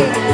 light.